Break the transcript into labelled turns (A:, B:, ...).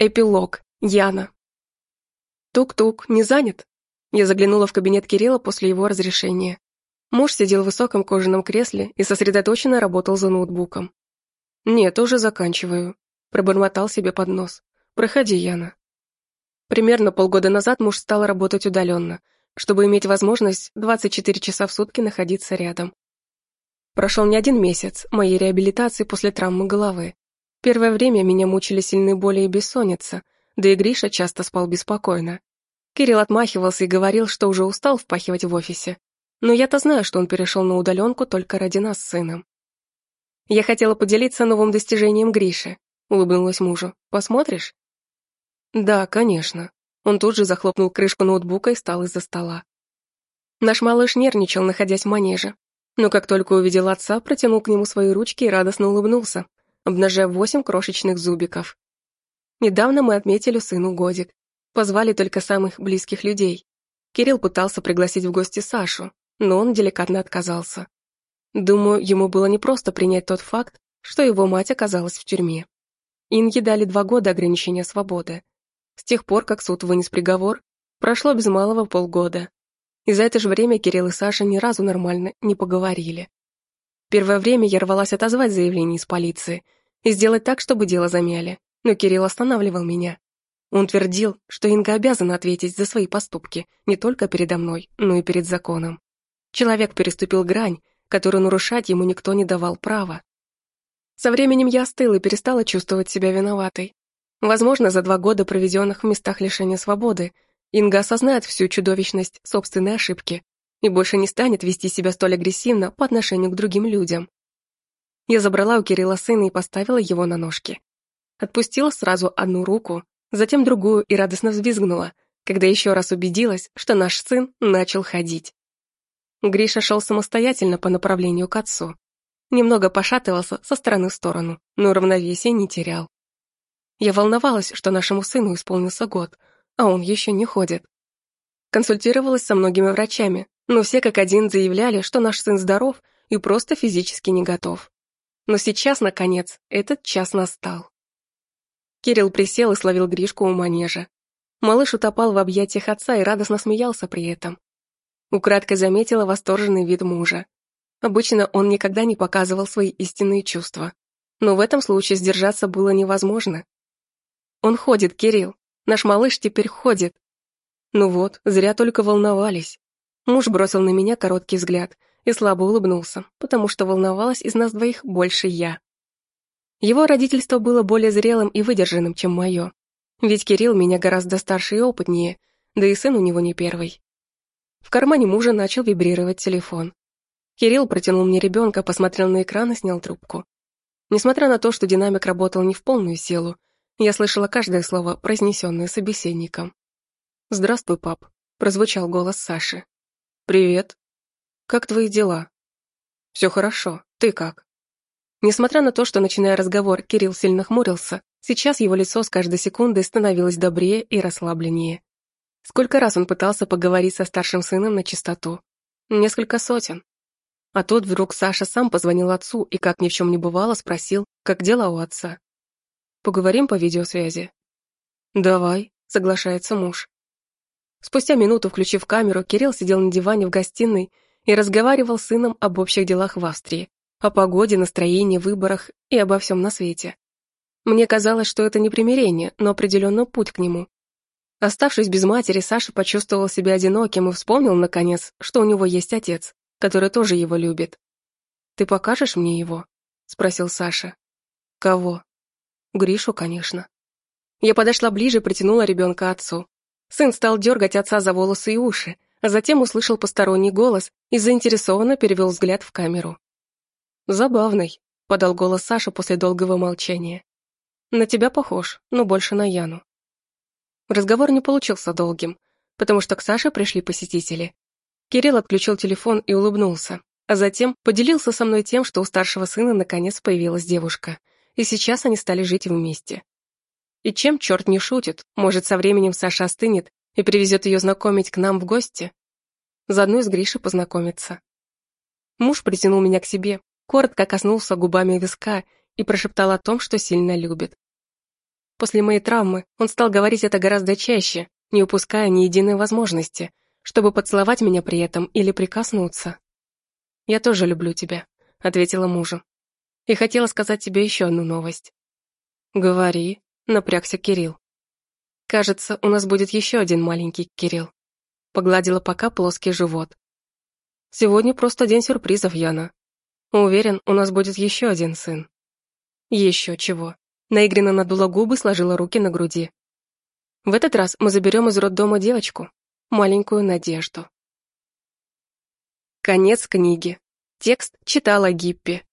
A: Эпилог. Яна. Тук-тук, не занят? Я заглянула в кабинет Кирилла после его разрешения. Муж сидел в высоком кожаном кресле и сосредоточенно работал за ноутбуком. «Нет, уже заканчиваю», – пробормотал себе под нос. «Проходи, Яна». Примерно полгода назад муж стал работать удаленно, чтобы иметь возможность 24 часа в сутки находиться рядом. Прошел не один месяц моей реабилитации после травмы головы. Первое время меня мучили сильные боли и бессонница, да и Гриша часто спал беспокойно. Кирилл отмахивался и говорил, что уже устал впахивать в офисе. Но я-то знаю, что он перешел на удаленку только ради нас с сыном. Я хотела поделиться новым достижением Гриши, улыбнулась мужу. Посмотришь? Да, конечно. Он тут же захлопнул крышку ноутбука и встал из-за стола. Наш малыш нервничал, находясь в манеже. Но как только увидел отца, протянул к нему свои ручки и радостно улыбнулся, обнажая восемь крошечных зубиков. Недавно мы отметили сыну годик. Позвали только самых близких людей. Кирилл пытался пригласить в гости Сашу, но он деликатно отказался. Думаю, ему было непросто принять тот факт, что его мать оказалась в тюрьме. Инге дали два года ограничения свободы. С тех пор, как суд вынес приговор, прошло без малого полгода. И за это же время Кирилл и Саша ни разу нормально не поговорили. Первое время я рвалась отозвать заявление из полиции и сделать так, чтобы дело замяли, но Кирилл останавливал меня. Он твердил, что Инга обязана ответить за свои поступки не только передо мной, но и перед законом. Человек переступил грань, которую нарушать ему никто не давал права. Со временем я остыла и перестала чувствовать себя виноватой. Возможно, за два года, проведенных в местах лишения свободы, Инга осознает всю чудовищность собственной ошибки и больше не станет вести себя столь агрессивно по отношению к другим людям. Я забрала у Кирилла сына и поставила его на ножки. Отпустила сразу одну руку, затем другую и радостно взвизгнула, когда еще раз убедилась, что наш сын начал ходить. Гриша шел самостоятельно по направлению к отцу. Немного пошатывался со стороны в сторону, но равновесие не терял. Я волновалась, что нашему сыну исполнился год, а он еще не ходит. Консультировалась со многими врачами, но все как один заявляли, что наш сын здоров и просто физически не готов. Но сейчас, наконец, этот час настал. Кирилл присел и словил Гришку у манежа. Малыш утопал в объятиях отца и радостно смеялся при этом. Украдкой заметила восторженный вид мужа. Обычно он никогда не показывал свои истинные чувства. Но в этом случае сдержаться было невозможно. Он ходит, Кирилл. Наш малыш теперь ходит. Ну вот, зря только волновались. Муж бросил на меня короткий взгляд и слабо улыбнулся, потому что волновалась из нас двоих больше я. Его родительство было более зрелым и выдержанным, чем мое. Ведь Кирилл меня гораздо старше и опытнее, да и сын у него не первый. В кармане мужа начал вибрировать телефон. Кирилл протянул мне ребенка, посмотрел на экран и снял трубку. Несмотря на то, что динамик работал не в полную силу, я слышала каждое слово, произнесенное собеседником. «Здравствуй, пап», — прозвучал голос Саши. «Привет. Как твои дела?» «Все хорошо. Ты как?» Несмотря на то, что, начиная разговор, Кирилл сильно хмурился, сейчас его лицо с каждой секундой становилось добрее и расслабленнее. Сколько раз он пытался поговорить со старшим сыном на чистоту? Несколько сотен. А тут вдруг Саша сам позвонил отцу и, как ни в чем не бывало, спросил, как дела у отца. Поговорим по видеосвязи?» «Давай», — соглашается муж. Спустя минуту, включив камеру, Кирилл сидел на диване в гостиной и разговаривал с сыном об общих делах в Австрии, о погоде, настроении, выборах и обо всем на свете. Мне казалось, что это не примирение, но определенно путь к нему. Оставшись без матери, Саша почувствовал себя одиноким и вспомнил, наконец, что у него есть отец, который тоже его любит. «Ты покажешь мне его?» — спросил Саша. «Кого?» Гришу, конечно. Я подошла ближе, притянула ребенка отцу. Сын стал дергать отца за волосы и уши, а затем услышал посторонний голос и заинтересованно перевел взгляд в камеру. «Забавный», — подал голос Саша после долгого молчания. «На тебя похож, но больше на Яну». Разговор не получился долгим, потому что к Саше пришли посетители. Кирилл отключил телефон и улыбнулся, а затем поделился со мной тем, что у старшего сына наконец появилась девушка — и сейчас они стали жить вместе. И чем черт не шутит, может, со временем Саша остынет и привезет ее знакомить к нам в гости? Заодно и с Гришей познакомиться. Муж притянул меня к себе, коротко коснулся губами виска и прошептал о том, что сильно любит. После моей травмы он стал говорить это гораздо чаще, не упуская ни единой возможности, чтобы поцеловать меня при этом или прикоснуться. «Я тоже люблю тебя», — ответила мужу. «И хотела сказать тебе еще одну новость». «Говори», — напрягся Кирилл. «Кажется, у нас будет еще один маленький Кирилл». Погладила пока плоский живот. «Сегодня просто день сюрпризов, Яна. Уверен, у нас будет еще один сын». «Еще чего». Наигранно надула губы, сложила руки на груди. «В этот раз мы заберем из роддома девочку, маленькую Надежду». Конец книги. Текст читала Гиппи.